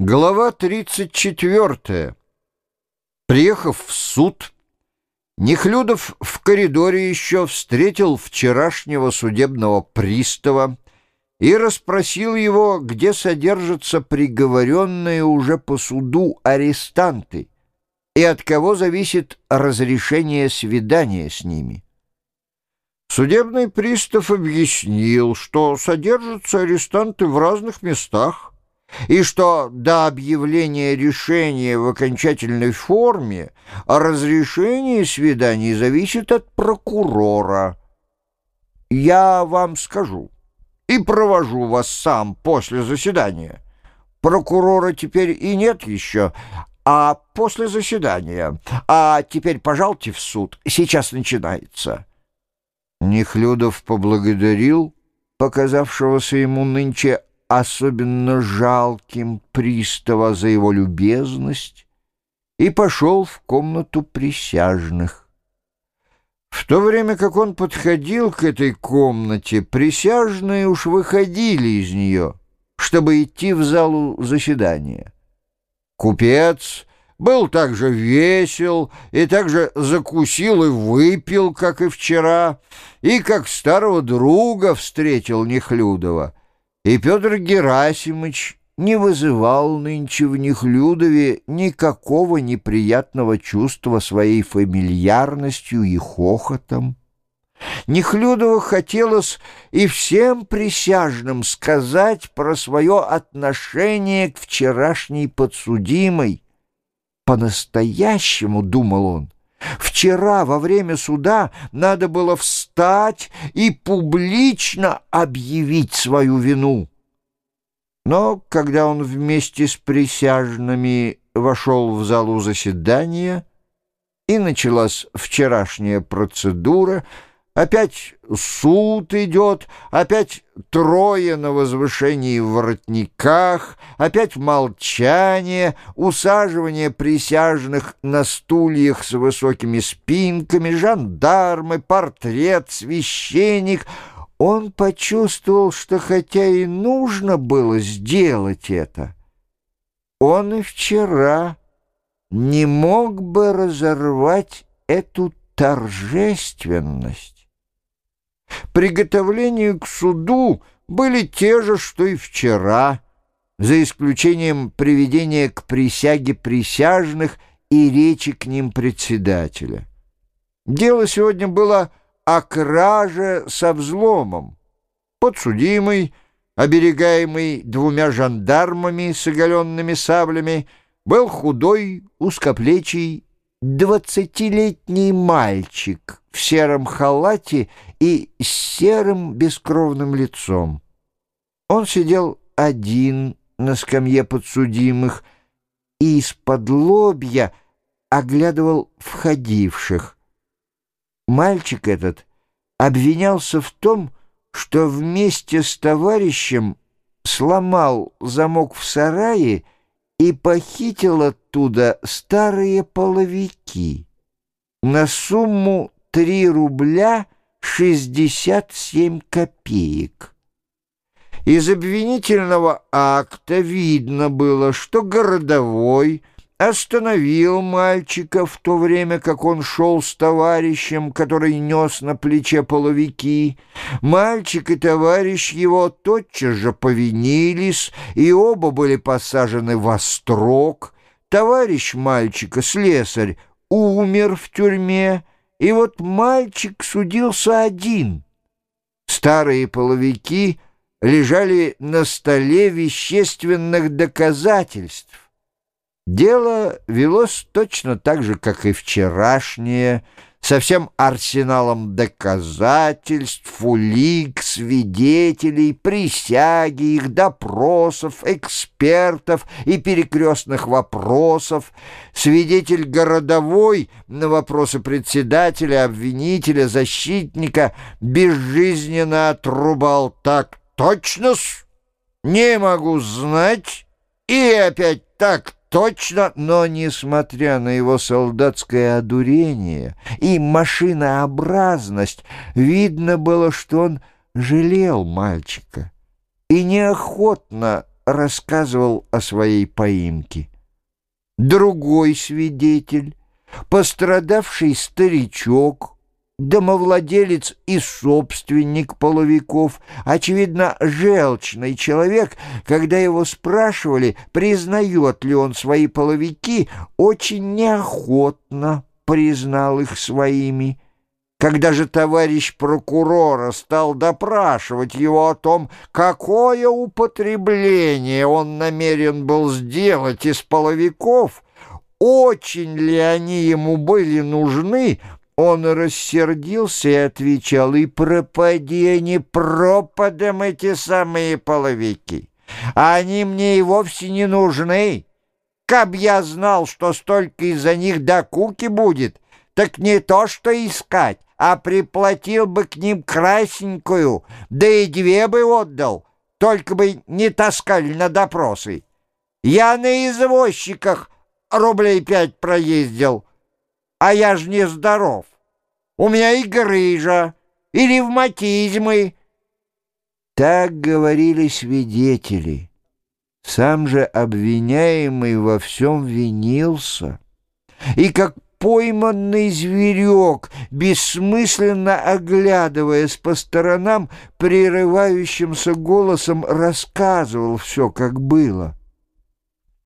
Глава 34. Приехав в суд, Нехлюдов в коридоре еще встретил вчерашнего судебного пристава и расспросил его, где содержатся приговоренные уже по суду арестанты и от кого зависит разрешение свидания с ними. Судебный пристав объяснил, что содержатся арестанты в разных местах, и что до объявления решения в окончательной форме разрешение свиданий зависит от прокурора. Я вам скажу и провожу вас сам после заседания. Прокурора теперь и нет еще, а после заседания. А теперь пожалуйте в суд, сейчас начинается». Нехлюдов поблагодарил показавшегося ему нынче особенно жалким пристава за его любезность и пошел в комнату присяжных. В то время как он подходил к этой комнате, присяжные уж выходили из нее, чтобы идти в залу заседания. Купец был также весел и также закусил и выпил, как и вчера, и как старого друга встретил Нехлюдова — и Петр Герасимович не вызывал нынче в них Людове никакого неприятного чувства своей фамильярностью и хохотом. Нехлюдово хотелось и всем присяжным сказать про свое отношение к вчерашней подсудимой. По-настоящему, думал он, Вчера во время суда надо было встать и публично объявить свою вину. Но когда он вместе с присяжными вошел в залу заседания, и началась вчерашняя процедура — Опять суд идет, опять трое на возвышении в воротниках, опять молчание, усаживание присяжных на стульях с высокими спинками, жандармы, портрет, священник. Он почувствовал, что хотя и нужно было сделать это, он и вчера не мог бы разорвать эту торжественность. Приготовления к суду были те же, что и вчера, за исключением приведения к присяге присяжных и речи к ним председателя. Дело сегодня было о краже со взломом. Подсудимый, оберегаемый двумя жандармами с оголенными саблями, был худой, узкоплечий двадцатилетний мальчик в сером халате и с серым бескровным лицом. Он сидел один на скамье подсудимых и из-под лобья оглядывал входивших. Мальчик этот обвинялся в том, что вместе с товарищем сломал замок в сарае и похитил оттуда старые половики на сумму 3 рубля 67 копеек. Из обвинительного акта видно было, что городовой – остановил мальчика в то время, как он шел с товарищем, который нес на плече половики. Мальчик и товарищ его тотчас же повинились, и оба были посажены во строк. Товарищ мальчика, слесарь, умер в тюрьме, и вот мальчик судился один. Старые половики лежали на столе вещественных доказательств. Дело велось точно так же, как и вчерашнее, со всем арсеналом доказательств, улик, свидетелей, присяги, их допросов, экспертов и перекрестных вопросов. Свидетель городовой на вопросы председателя, обвинителя, защитника безжизненно отрубал. Так точно-с, не могу знать, и опять так Точно, но, несмотря на его солдатское одурение и машинообразность, видно было, что он жалел мальчика и неохотно рассказывал о своей поимке. Другой свидетель, пострадавший старичок, домовладелец и собственник половиков, очевидно, желчный человек, когда его спрашивали, признает ли он свои половики, очень неохотно признал их своими. Когда же товарищ прокурора стал допрашивать его о том, какое употребление он намерен был сделать из половиков, очень ли они ему были нужны, он рассердился и отвечал, и пропади они пропадом эти самые половики. Они мне и вовсе не нужны. Каб я знал, что столько из-за них до куки будет, так не то что искать, а приплатил бы к ним красненькую, да и две бы отдал, только бы не таскали на допросы. Я на извозчиках рублей пять проездил, а я ж не здоров. У меня и грыжа, и ревматизмы. Так говорили свидетели. Сам же обвиняемый во всем винился. И как пойманный зверек, бессмысленно оглядываясь по сторонам, прерывающимся голосом рассказывал все, как было.